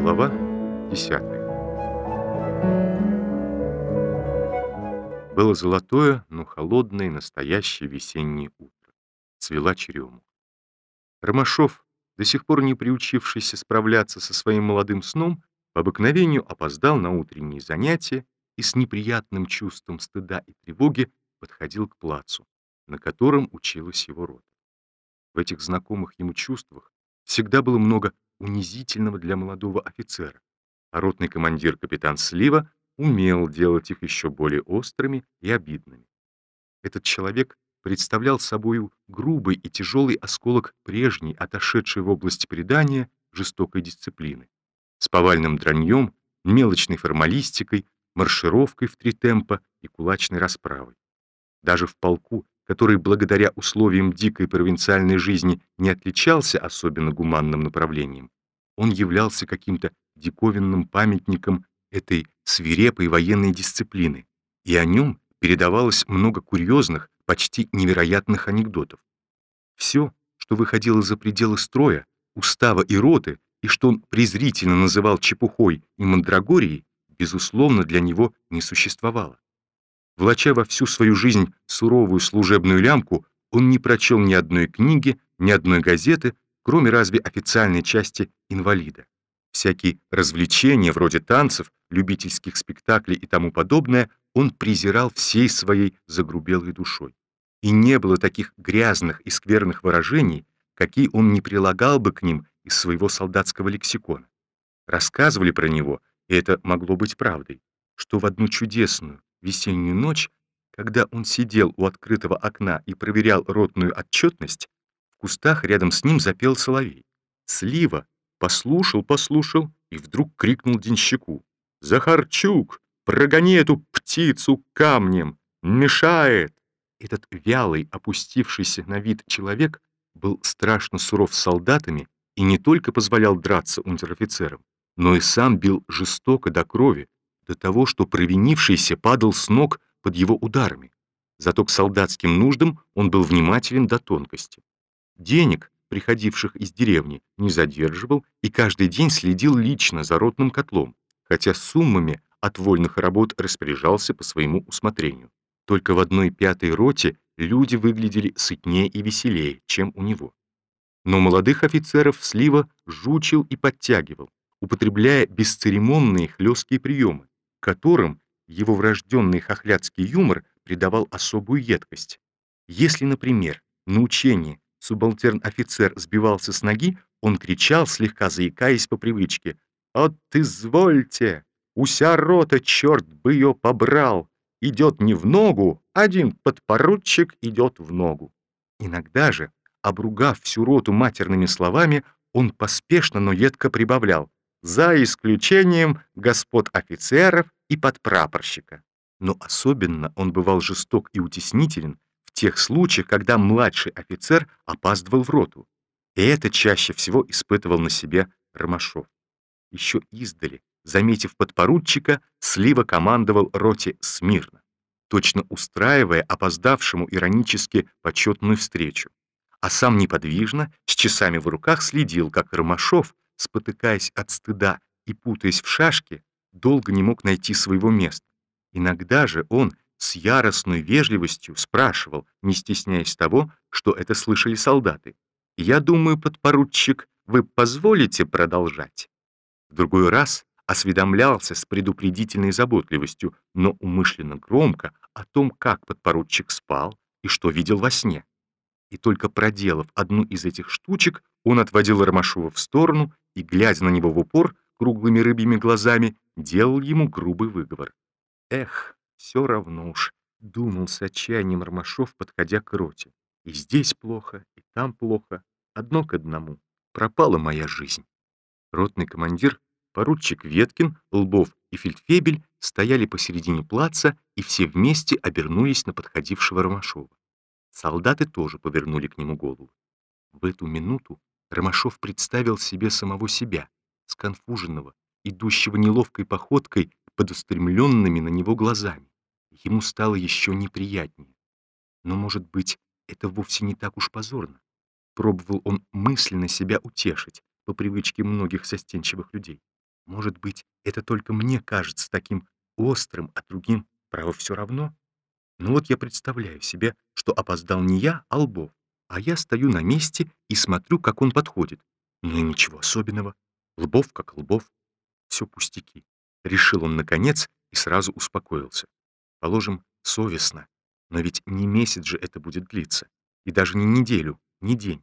Глава 10 Было золотое, но холодное настоящее весеннее утро. Цвела черемуха. Ромашов, до сих пор не приучившийся справляться со своим молодым сном, по обыкновению опоздал на утренние занятия и с неприятным чувством стыда и тревоги подходил к плацу, на котором училась его рота. В этих знакомых ему чувствах всегда было много унизительного для молодого офицера, а ротный командир капитан Слива умел делать их еще более острыми и обидными. Этот человек представлял собою грубый и тяжелый осколок прежней, отошедшей в область предания, жестокой дисциплины, с повальным драньем, мелочной формалистикой, маршировкой в три темпа и кулачной расправой. Даже в полку, который благодаря условиям дикой провинциальной жизни не отличался особенно гуманным направлением, он являлся каким-то диковинным памятником этой свирепой военной дисциплины, и о нем передавалось много курьезных, почти невероятных анекдотов. Все, что выходило за пределы строя, устава и роты, и что он презрительно называл чепухой и мандрагорией, безусловно, для него не существовало. Влача во всю свою жизнь суровую служебную лямку, он не прочел ни одной книги, ни одной газеты, кроме разве официальной части «Инвалида». Всякие развлечения, вроде танцев, любительских спектаклей и тому подобное, он презирал всей своей загрубелой душой. И не было таких грязных и скверных выражений, какие он не прилагал бы к ним из своего солдатского лексикона. Рассказывали про него, и это могло быть правдой, что в одну чудесную, весеннюю ночь, когда он сидел у открытого окна и проверял ротную отчетность, кустах рядом с ним запел соловей. Слива послушал, послушал и вдруг крикнул денщику. «Захарчук, прогони эту птицу камнем! Мешает!» Этот вялый, опустившийся на вид человек был страшно суров с солдатами и не только позволял драться унтер-офицерам, но и сам бил жестоко до крови, до того, что провинившийся падал с ног под его ударами. Зато к солдатским нуждам он был внимателен до тонкости. Денег, приходивших из деревни, не задерживал и каждый день следил лично за ротным котлом, хотя суммами от вольных работ распоряжался по своему усмотрению. Только в одной пятой роте люди выглядели сытнее и веселее, чем у него. Но молодых офицеров Слива жучил и подтягивал, употребляя бесцеремонные хлесткие приемы, которым его врожденный хохлядский юмор придавал особую едкость. Если, например, на учении субалтерн-офицер сбивался с ноги, он кричал, слегка заикаясь по привычке, «От извольте! Уся рота, черт бы ее побрал! Идет не в ногу, один подпоручик идет в ногу!» Иногда же, обругав всю роту матерными словами, он поспешно, но едко прибавлял, за исключением господ офицеров и подпрапорщика. Но особенно он бывал жесток и утеснителен в тех случаях, когда младший офицер опаздывал в роту. И это чаще всего испытывал на себе Ромашов. Еще издали, заметив подпоручика, Слива командовал роте смирно, точно устраивая опоздавшему иронически почетную встречу. А сам неподвижно, с часами в руках, следил, как Ромашов, спотыкаясь от стыда и путаясь в шашке, долго не мог найти своего места. Иногда же он с яростной вежливостью спрашивал, не стесняясь того, что это слышали солдаты. «Я думаю, подпоручик, вы позволите продолжать?» В другой раз осведомлялся с предупредительной заботливостью, но умышленно громко о том, как подпоручик спал и что видел во сне. И только проделав одну из этих штучек, он отводил Ромашова в сторону и, глядя на него в упор круглыми рыбьими глазами, делал ему грубый выговор. «Эх, все равно уж», — думал с отчаянием Ромашов, подходя к роте. «И здесь плохо, и там плохо, одно к одному. Пропала моя жизнь». Ротный командир, поручик Веткин, Лбов и Фельдфебель стояли посередине плаца и все вместе обернулись на подходившего Ромашова. Солдаты тоже повернули к нему голову. В эту минуту Ромашов представил себе самого себя, сконфуженного, идущего неловкой походкой под устремленными на него глазами. Ему стало еще неприятнее. Но, может быть, это вовсе не так уж позорно. Пробовал он мысленно себя утешить, по привычке многих застенчивых людей. Может быть, это только мне кажется таким острым, а другим, право, все равно? Ну вот я представляю себе, что опоздал не я, а Лбов, а я стою на месте и смотрю, как он подходит. Ну и ничего особенного. Лбов как Лбов. Все пустяки. Решил он, наконец, и сразу успокоился. Положим, совестно. Но ведь не месяц же это будет длиться. И даже не неделю, не день.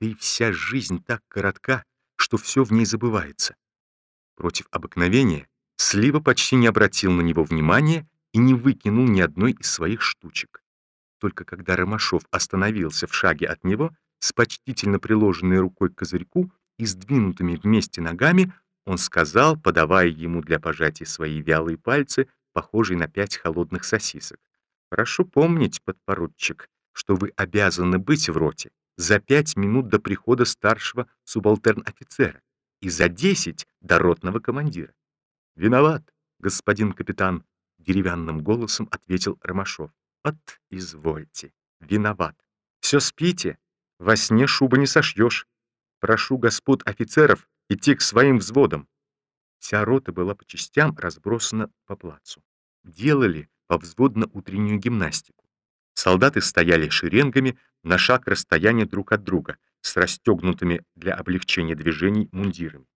Да и вся жизнь так коротка, что все в ней забывается. Против обыкновения Слива почти не обратил на него внимания и не выкинул ни одной из своих штучек. Только когда Ромашов остановился в шаге от него, с почтительно приложенной рукой к козырьку и сдвинутыми вместе ногами, он сказал, подавая ему для пожатия свои вялые пальцы, похожие на пять холодных сосисок. «Прошу помнить, подпоручик, что вы обязаны быть в роте за пять минут до прихода старшего субалтерн-офицера и за десять до ротного командира. «Виноват, господин капитан», — деревянным голосом ответил Ромашов. «От, извольте, виноват. Все спите, во сне шуба не сошьешь. Прошу господ офицеров идти к своим взводам». Вся рота была по частям разбросана по плацу. Делали повзводно-утреннюю гимнастику. Солдаты стояли шеренгами на шаг расстояния друг от друга, с расстегнутыми для облегчения движений мундирами.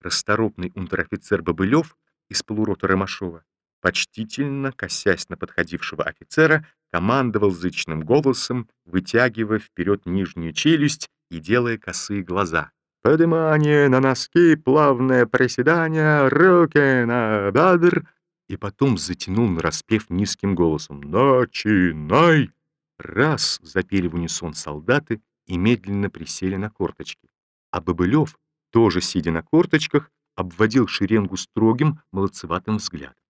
Расторопный унтер-офицер Бобылев из полурота Ромашова, почтительно, косясь на подходившего офицера, командовал зычным голосом, вытягивая вперед нижнюю челюсть и делая косые глаза. «Поднимание на носки, плавное приседание, руки на бедр!» И потом затянул нараспев низким голосом. «Начинай!» Раз запели в унисон солдаты и медленно присели на корточки. А Бобылев, тоже сидя на корточках, обводил шеренгу строгим, молодцеватым взглядом.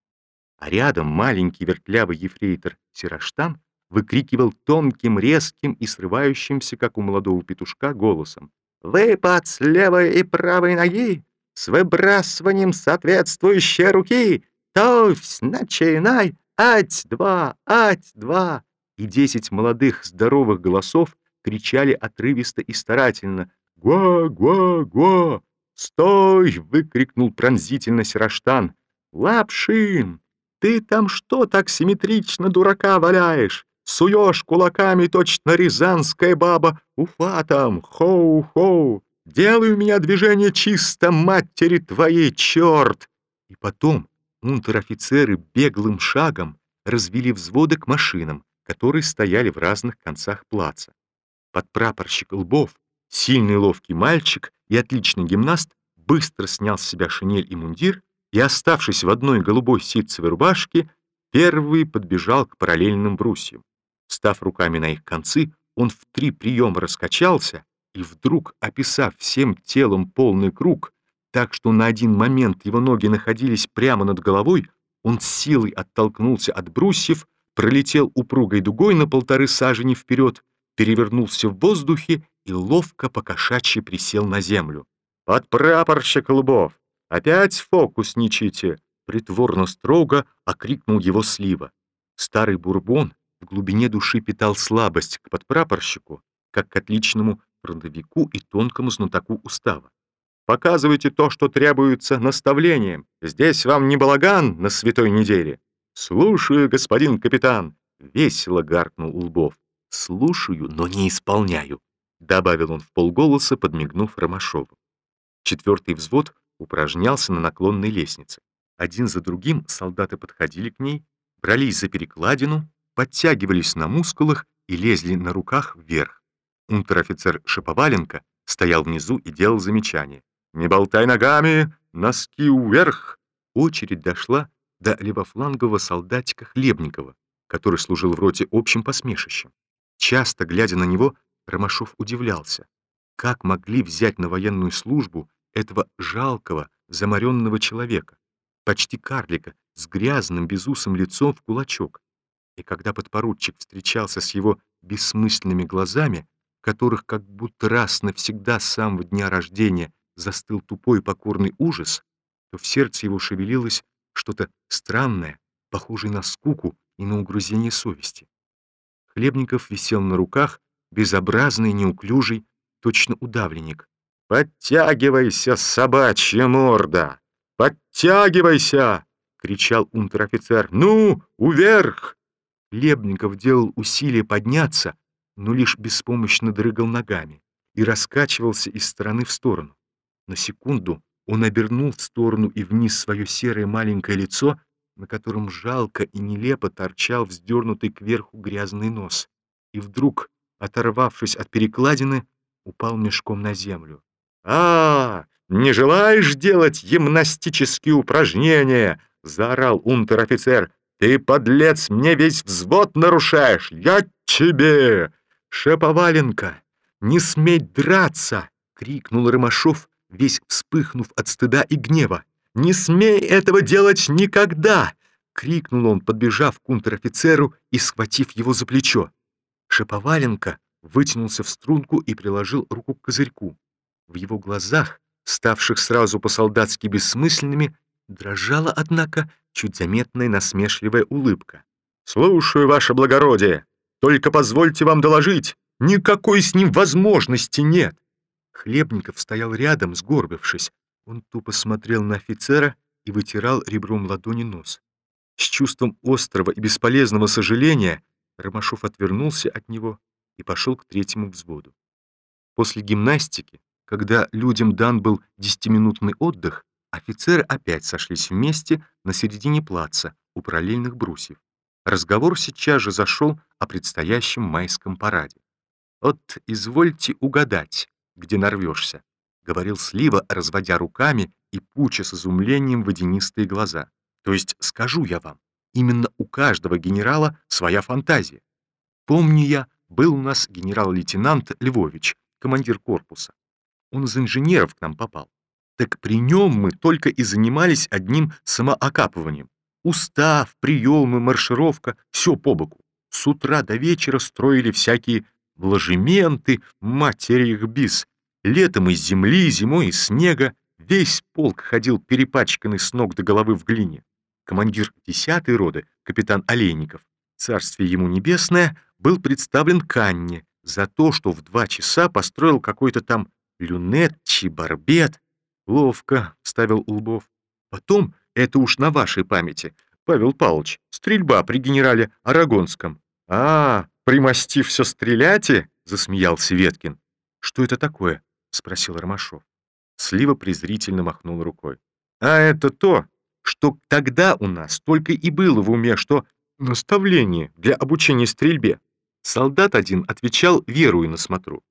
А рядом маленький вертлявый ефрейтор Сираштан выкрикивал тонким, резким и срывающимся, как у молодого петушка, голосом. «Выпад с левой и правой ноги с выбрасыванием соответствующей руки! Товсь, начинай! Ать-два, ать-два!» И десять молодых здоровых голосов кричали отрывисто и старательно «Гуа-гуа-гуа!» «Стой!» — выкрикнул пронзительно Сираштан. «Лапшин, ты там что так симметрично дурака валяешь? Суешь кулаками точно рязанская баба. Уфа там, хоу-хоу! Делай у меня движение чисто, матери твоей, черт!» И потом унтер-офицеры беглым шагом развели взводы к машинам, которые стояли в разных концах плаца подпрапорщик Лбов, сильный ловкий мальчик и отличный гимнаст, быстро снял с себя шинель и мундир и, оставшись в одной голубой ситцевой рубашке, первый подбежал к параллельным брусьям. Став руками на их концы, он в три приема раскачался и вдруг, описав всем телом полный круг, так что на один момент его ноги находились прямо над головой, он с силой оттолкнулся от брусьев, пролетел упругой дугой на полторы сажени вперед перевернулся в воздухе и ловко покошачьи присел на землю. «Подпрапорщик Лбов! Опять фокусничайте!» Притворно строго окрикнул его Слива. Старый бурбон в глубине души питал слабость к подпрапорщику, как к отличному фронтовику и тонкому знатоку устава. «Показывайте то, что требуется наставлением. Здесь вам не балаган на святой неделе». «Слушаю, господин капитан», — весело гаркнул Лбов. «Слушаю, но не исполняю», — добавил он в полголоса, подмигнув Ромашову. Четвертый взвод упражнялся на наклонной лестнице. Один за другим солдаты подходили к ней, брались за перекладину, подтягивались на мускулах и лезли на руках вверх. Унтер-офицер Шиповаленко стоял внизу и делал замечание. «Не болтай ногами! Носки вверх!» Очередь дошла до левофлангового солдатика Хлебникова, который служил в роте общим посмешищем. Часто, глядя на него, Ромашов удивлялся, как могли взять на военную службу этого жалкого, заморенного человека, почти карлика, с грязным, безусым лицом в кулачок. И когда подпоручик встречался с его бессмысленными глазами, которых как будто раз навсегда с самого дня рождения застыл тупой покорный ужас, то в сердце его шевелилось что-то странное, похожее на скуку и на угрызение совести. Хлебников висел на руках, безобразный, неуклюжий, точно удавленник. «Подтягивайся, собачья морда! Подтягивайся!» — кричал унтер-офицер. «Ну, уверх!» Хлебников делал усилие подняться, но лишь беспомощно дрыгал ногами и раскачивался из стороны в сторону. На секунду он обернул в сторону и вниз свое серое маленькое лицо, на котором жалко и нелепо торчал вздернутый кверху грязный нос, и вдруг, оторвавшись от перекладины, упал мешком на землю. «А, не желаешь делать гимнастические упражнения?» — заорал унтер-офицер. «Ты, подлец, мне весь взвод нарушаешь! Я тебе!» «Шеповаленко, не смей драться!» — крикнул Ромашов, весь вспыхнув от стыда и гнева. «Не смей этого делать никогда!» — крикнул он, подбежав к унтер-офицеру и схватив его за плечо. Шеповаленко вытянулся в струнку и приложил руку к козырьку. В его глазах, ставших сразу по-солдатски бессмысленными, дрожала, однако, чуть заметная насмешливая улыбка. «Слушаю, ваше благородие! Только позвольте вам доложить, никакой с ним возможности нет!» Хлебников стоял рядом, сгорбившись. Он тупо смотрел на офицера и вытирал ребром ладони нос. С чувством острого и бесполезного сожаления Ромашов отвернулся от него и пошел к третьему взводу. После гимнастики, когда людям дан был десятиминутный отдых, офицеры опять сошлись вместе на середине плаца у параллельных брусьев. Разговор сейчас же зашел о предстоящем майском параде. «Вот извольте угадать, где нарвешься», — говорил Слива, разводя руками и пуча с изумлением водянистые глаза. «То есть, скажу я вам, именно у каждого генерала своя фантазия. Помню я, был у нас генерал-лейтенант Львович, командир корпуса. Он из инженеров к нам попал. Так при нем мы только и занимались одним самоокапыванием. Устав, приемы, маршировка — все по боку. С утра до вечера строили всякие ложементы, матери их бис. Летом из земли, зимой из снега. Весь полк ходил перепачканный с ног до головы в глине. Командир десятой роды, капитан Олейников, царствие ему небесное, был представлен Канне за то, что в два часа построил какой-то там люнет, чебарбет. Ловко, ставил Улбов. Потом, это уж на вашей памяти, Павел Павлович, стрельба при генерале Арагонском. А, примостив все стреляте? Засмеялся Веткин. Что это такое? Спросил Ромашов. Слива презрительно махнул рукой. А это то, что тогда у нас только и было в уме, что наставление для обучения стрельбе. Солдат один отвечал, верую на смотру.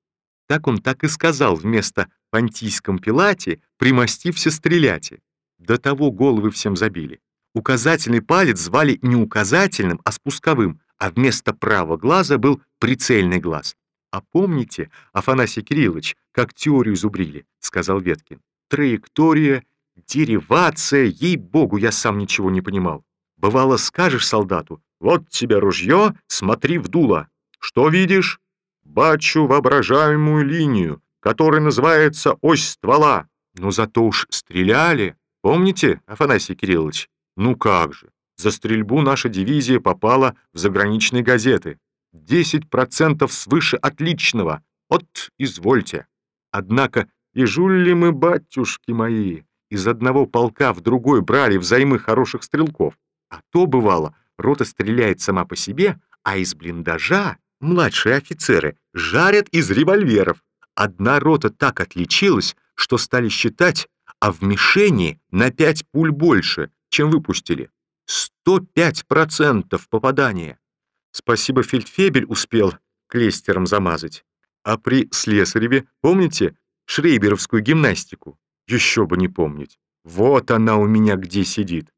Так он так и сказал вместо «понтийском пилате» «примостився стреляте». До того головы всем забили. Указательный палец звали не указательным, а спусковым, а вместо правого глаза был прицельный глаз. «А помните, Афанасий Кириллович, как теорию зубрили?» — сказал Веткин. «Траектория, деривация, ей-богу, я сам ничего не понимал. Бывало, скажешь солдату, вот тебе ружье, смотри в дуло. Что видишь? Бачу воображаемую линию, которая называется ось ствола. Но зато уж стреляли. Помните, Афанасий Кириллович? Ну как же. За стрельбу наша дивизия попала в заграничные газеты. 10% свыше отличного. Вот, извольте. Однако, и жуль мы, батюшки мои, из одного полка в другой брали взаймы хороших стрелков. А то, бывало, рота стреляет сама по себе, а из блиндажа младшие офицеры жарят из револьверов. Одна рота так отличилась, что стали считать, а в мишени на пять пуль больше, чем выпустили. 105% попадания. Спасибо, фельдфебель успел клейстером замазать. А при Слесареве, помните, шрейберовскую гимнастику? Еще бы не помнить. Вот она у меня где сидит.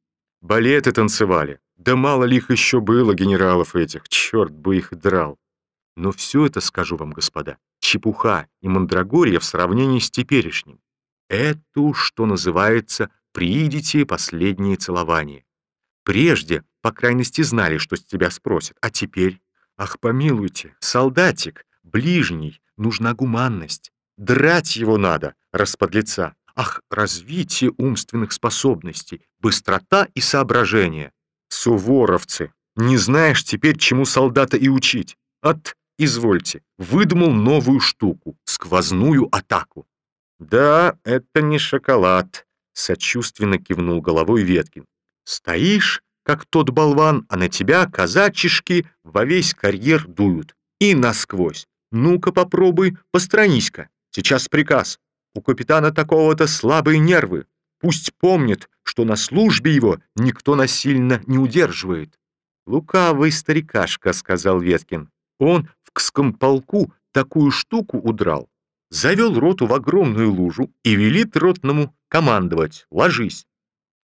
Балеты танцевали. Да мало ли их еще было, генералов этих, черт бы их драл. Но все это, скажу вам, господа, чепуха и мандрагорья в сравнении с теперешним. Это, что называется, приидите последнее целование. Прежде, по крайности, знали, что с тебя спросят, а теперь... Ах, помилуйте, солдатик, ближний, нужна гуманность. Драть его надо, расподлеца. Ах, развитие умственных способностей, быстрота и соображение. Суворовцы, не знаешь теперь, чему солдата и учить. От, извольте, выдумал новую штуку, сквозную атаку. Да, это не шоколад, Сочувственно кивнул головой Веткин. Стоишь, как тот болван, а на тебя казачишки во весь карьер дуют. И насквозь. Ну-ка попробуй, постранись-ка. Сейчас приказ. У капитана такого-то слабые нервы. Пусть помнит, что на службе его никто насильно не удерживает. «Лукавый старикашка», — сказал Веткин. «Он в Кском полку такую штуку удрал. Завел роту в огромную лужу и велит ротному командовать «Ложись».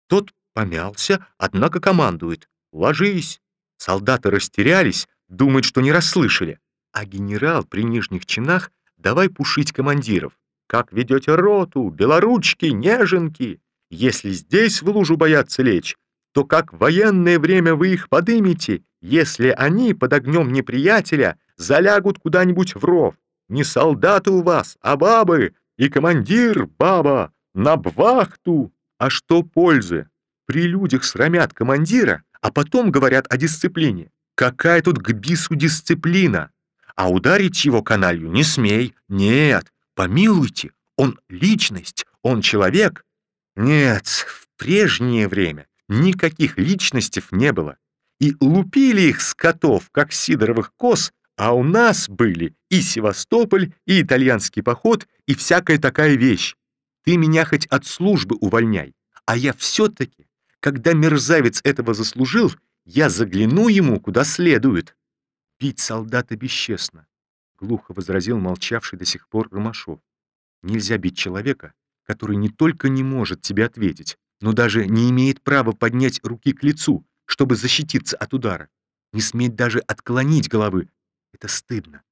Тот помялся, однако командует «Ложись». Солдаты растерялись, думают, что не расслышали. А генерал при нижних чинах давай пушить командиров. Как ведете роту, белоручки, неженки? Если здесь в лужу боятся лечь, то как в военное время вы их подымете, если они под огнем неприятеля залягут куда-нибудь в ров? Не солдаты у вас, а бабы, и командир баба, на бвахту. А что пользы? При людях срамят командира, а потом говорят о дисциплине. Какая тут к бису дисциплина? А ударить его каналью не смей. Нет, помилуйте, он личность, он человек. Нет, в прежнее время никаких личностей не было. И лупили их скотов, как сидоровых коз, а у нас были и Севастополь, и итальянский поход, и всякая такая вещь. Ты меня хоть от службы увольняй, а я все-таки, когда мерзавец этого заслужил, я загляну ему куда следует. Бить солдата бесчестно, — глухо возразил молчавший до сих пор Ромашов. Нельзя бить человека, который не только не может тебе ответить, но даже не имеет права поднять руки к лицу, чтобы защититься от удара. Не сметь даже отклонить головы. Это стыдно.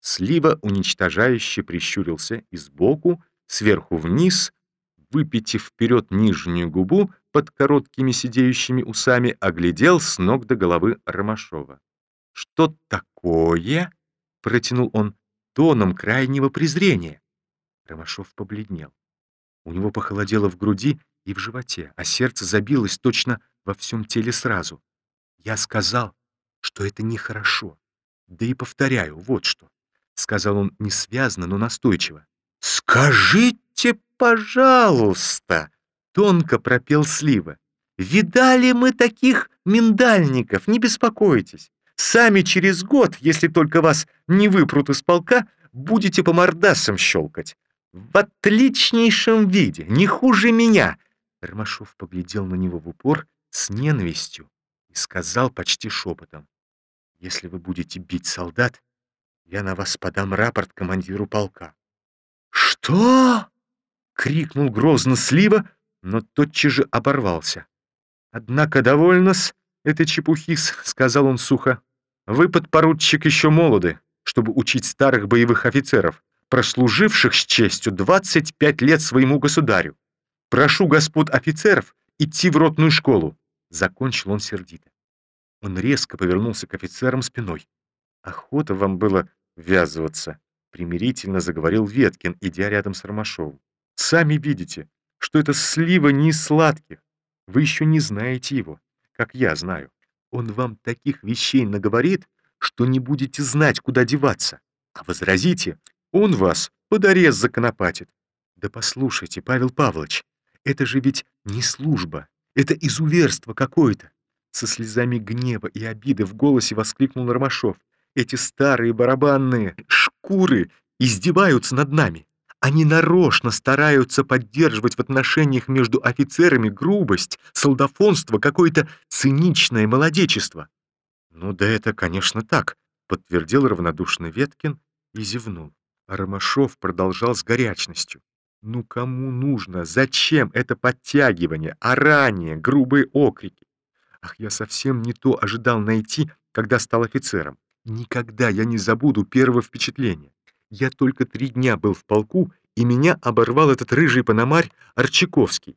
Слива уничтожающе прищурился и сбоку, сверху вниз, выпитив вперед нижнюю губу под короткими сидеющими усами, оглядел с ног до головы Ромашова. «Что такое?» — протянул он тоном крайнего презрения. Ромашов побледнел. У него похолодело в груди и в животе, а сердце забилось точно во всем теле сразу. Я сказал, что это нехорошо. Да и повторяю, вот что. Сказал он несвязно, но настойчиво. «Скажите, пожалуйста!» Тонко пропел Слива. «Видали мы таких миндальников, не беспокойтесь. Сами через год, если только вас не выпрут из полка, будете по мордасам щелкать. В отличнейшем виде, не хуже меня!» Ромашов поглядел на него в упор с ненавистью и сказал почти шепотом. «Если вы будете бить солдат, я на вас подам рапорт командиру полка». «Что?» — крикнул грозно Слива, но тотчас же оборвался. «Однако довольно-с этой чепухи-с», — сказал он сухо. «Вы, подпоручик, еще молоды, чтобы учить старых боевых офицеров, прослуживших с честью 25 лет своему государю. Прошу господ офицеров идти в ротную школу», — закончил он сердито. Он резко повернулся к офицерам спиной. «Охота вам было ввязываться», — примирительно заговорил Веткин, идя рядом с Ромашовым. «Сами видите, что это слива не из сладких. Вы еще не знаете его, как я знаю. Он вам таких вещей наговорит, что не будете знать, куда деваться. А возразите, он вас под арест законопатит. Да послушайте, Павел Павлович, это же ведь не служба, это изуверство какое-то. Со слезами гнева и обиды в голосе воскликнул Ромашов. Эти старые барабанные шкуры издеваются над нами. Они нарочно стараются поддерживать в отношениях между офицерами грубость, солдафонство, какое-то циничное молодечество. «Ну да это, конечно, так», — подтвердил равнодушно Веткин и зевнул. А Ромашов продолжал с горячностью. «Ну кому нужно? Зачем это подтягивание, орание, грубые окрики? Ах, я совсем не то ожидал найти, когда стал офицером. Никогда я не забуду первого впечатления. Я только три дня был в полку, и меня оборвал этот рыжий пономарь Арчаковский.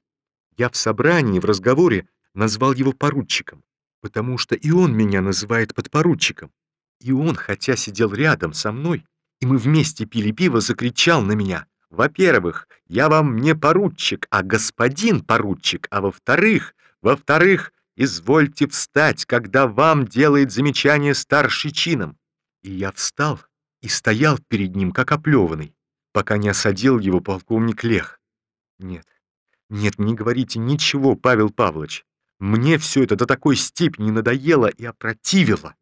Я в собрании, в разговоре назвал его поручиком, потому что и он меня называет подпоручиком. И он, хотя сидел рядом со мной, и мы вместе пили пиво, закричал на меня. Во-первых, я вам не поручик, а господин поручик, а во-вторых, во-вторых, извольте встать, когда вам делает замечание старший чином. И я встал и стоял перед ним, как оплеванный, пока не осадил его полковник Лех. Нет, Нет, не говорите ничего, Павел Павлович. Мне все это до такой степени надоело и опротивило.